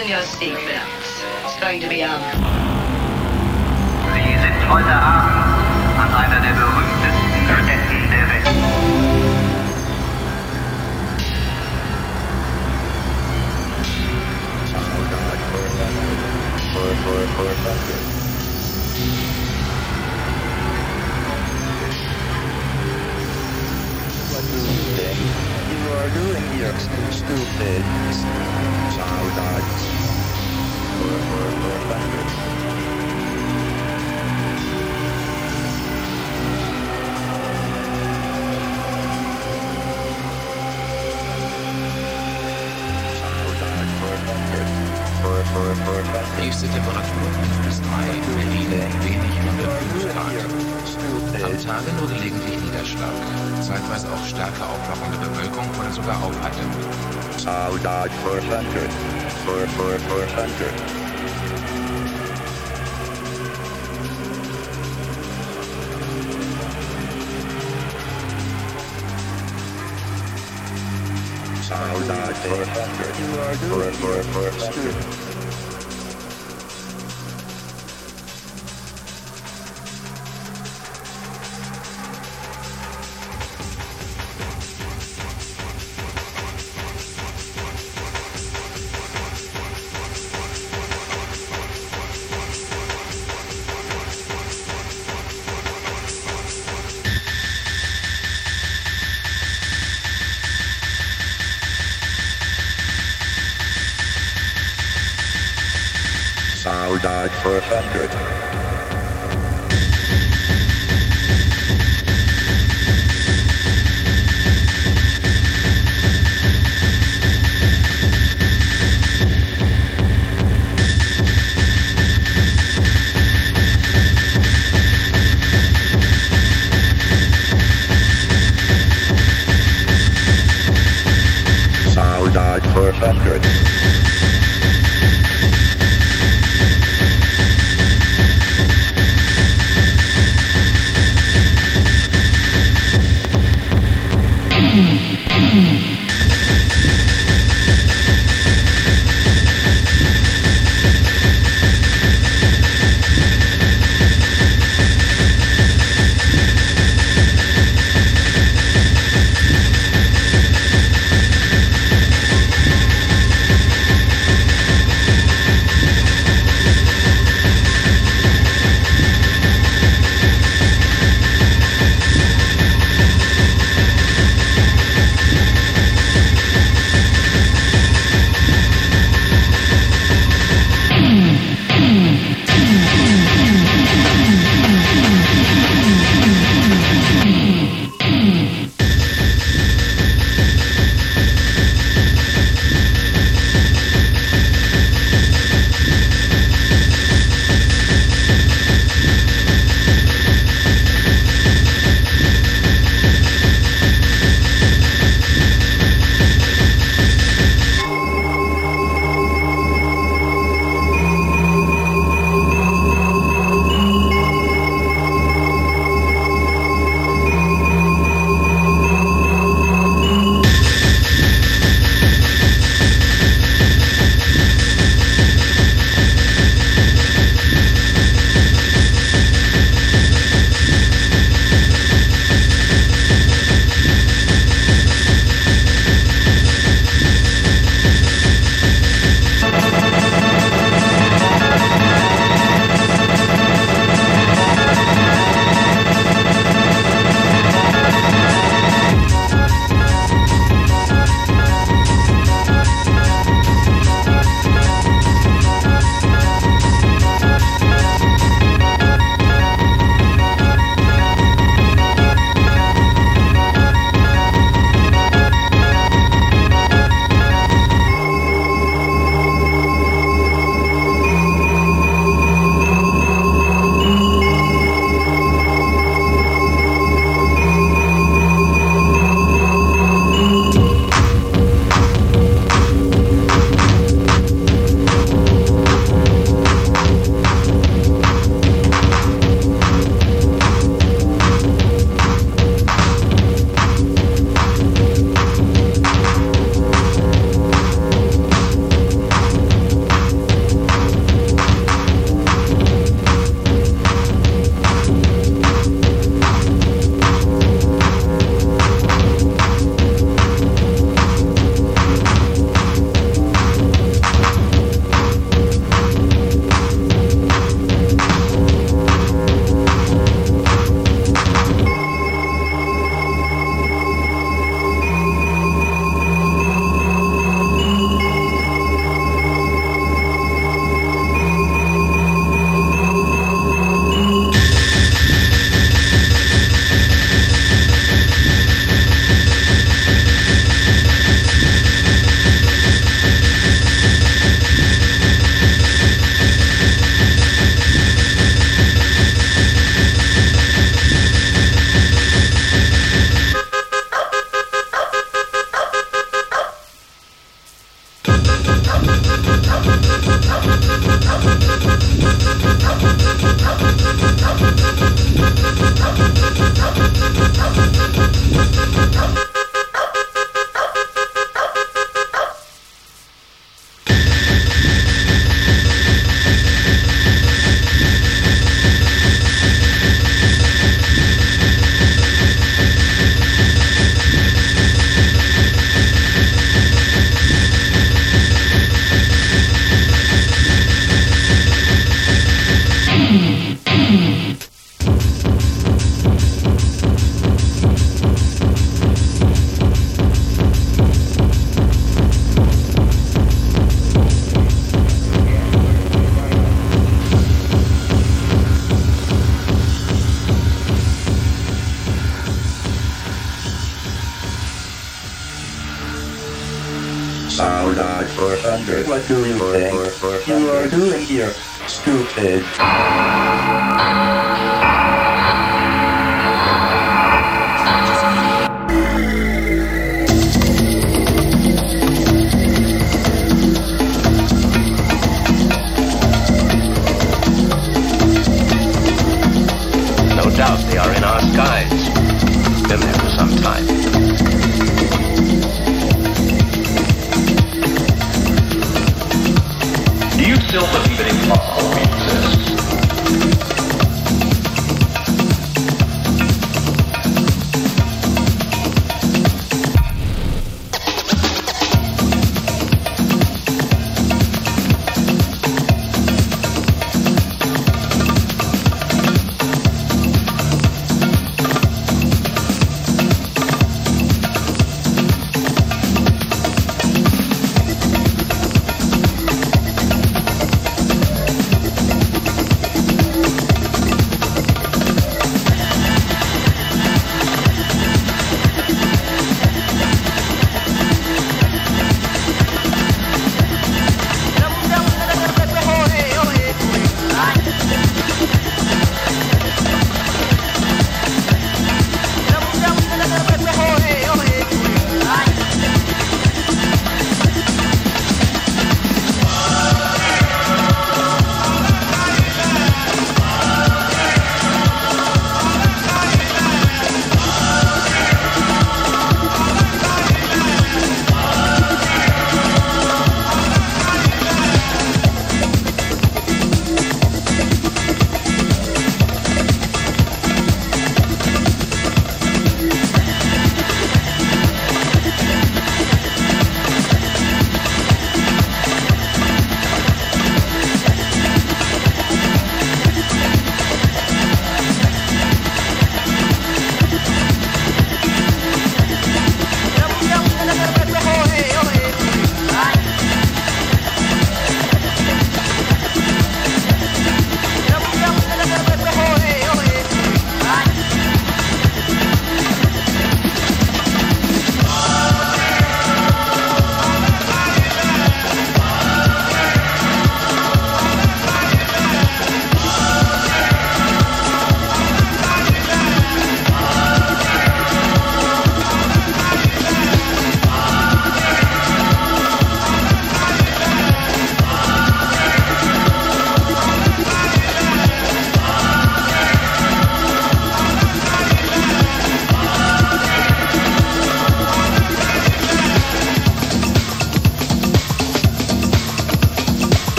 In your seatbelts. It's going to be um. Sie sind heute Abend an einer der berühmtesten Städten der Welt. What do you think you are doing here, stupid child? Thunder. Höchste Temperatur 5 bis 3, Berlin wenig unter 5 Grad. Am Tage nur gelegentlich Niederschlag. Zeitweise auch stärker aufwachende Bewölkung oder sogar Aufheiterung. Saudade for thunder. For, for, for thunder. Saudade for thunder. For, for, for thunder. For thunder.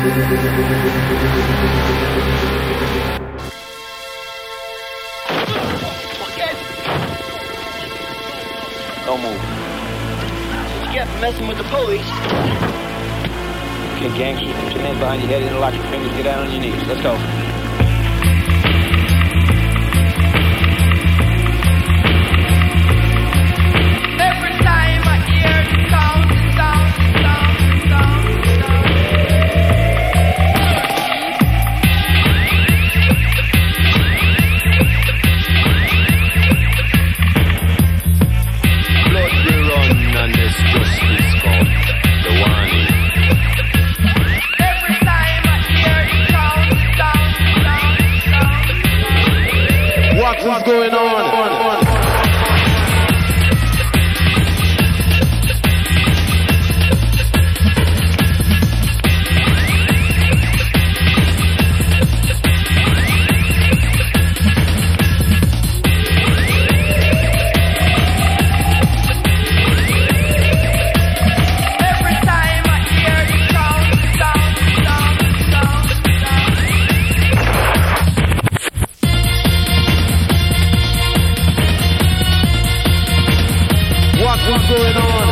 Don't move. You messing with the police. gangsters put your hands behind your head, interlock your fingers, get down on your knees. Let's go. going on.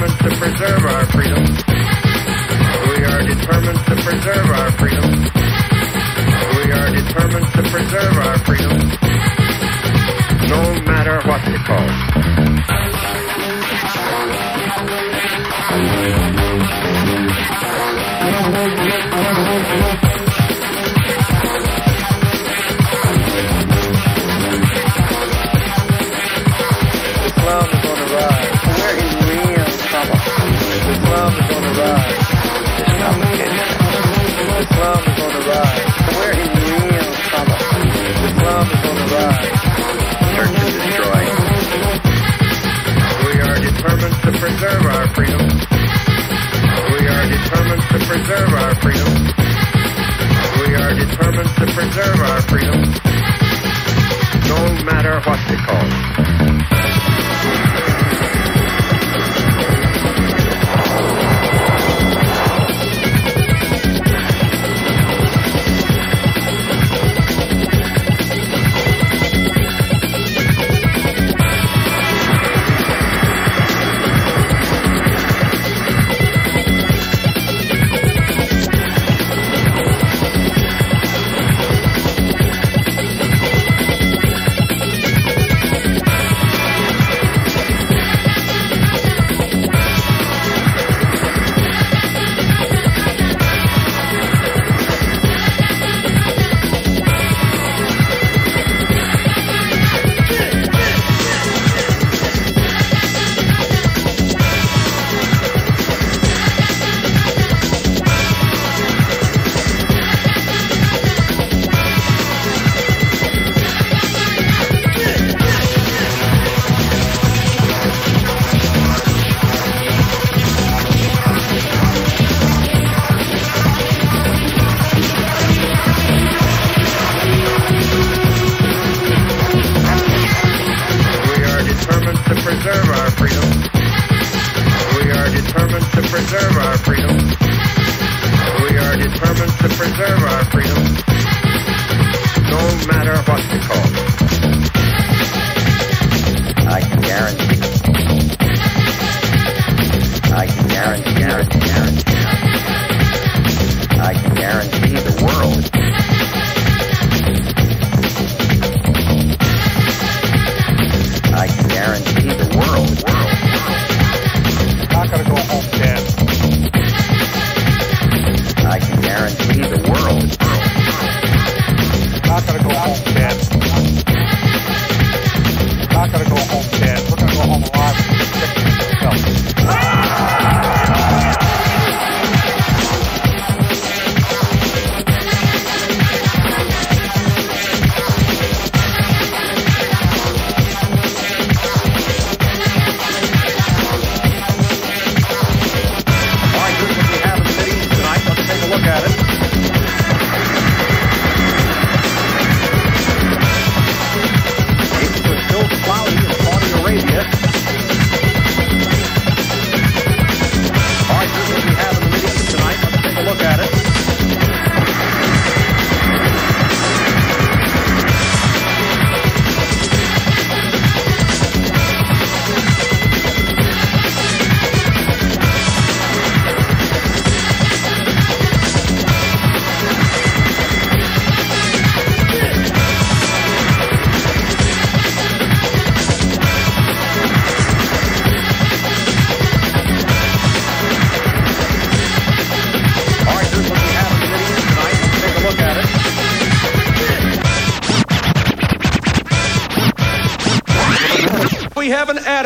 Determined to preserve our freedom. We are determined to preserve our freedom. We are determined to preserve our freedom. No matter what the cost. Is on the rise. We're in real trouble. Islam is on the rise. Search and destroy. We are determined to preserve our freedom. We are determined to preserve our freedom. We are determined to preserve our freedom. No matter what the cost. World. Not gonna go home dead. We're gonna go home alive.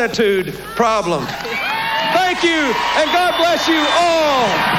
Attitude problem. Thank you, and God bless you all.